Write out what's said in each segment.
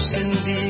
身边。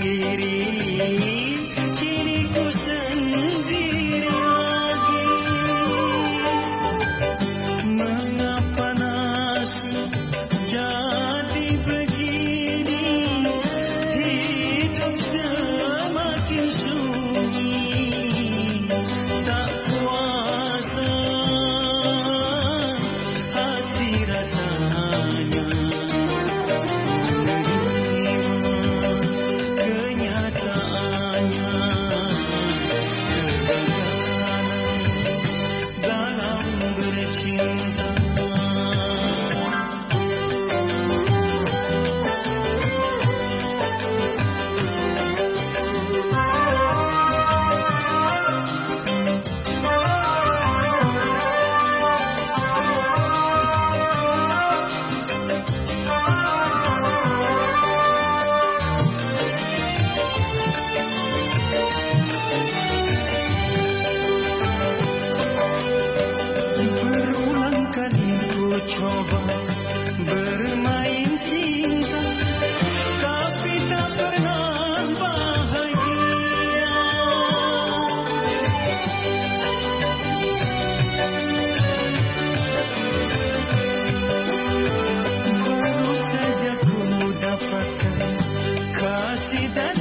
Kasih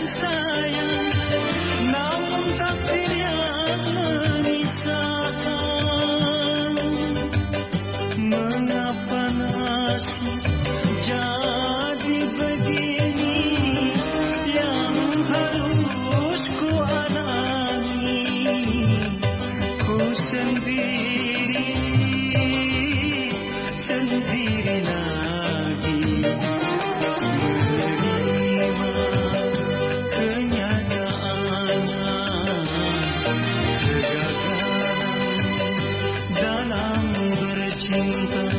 paper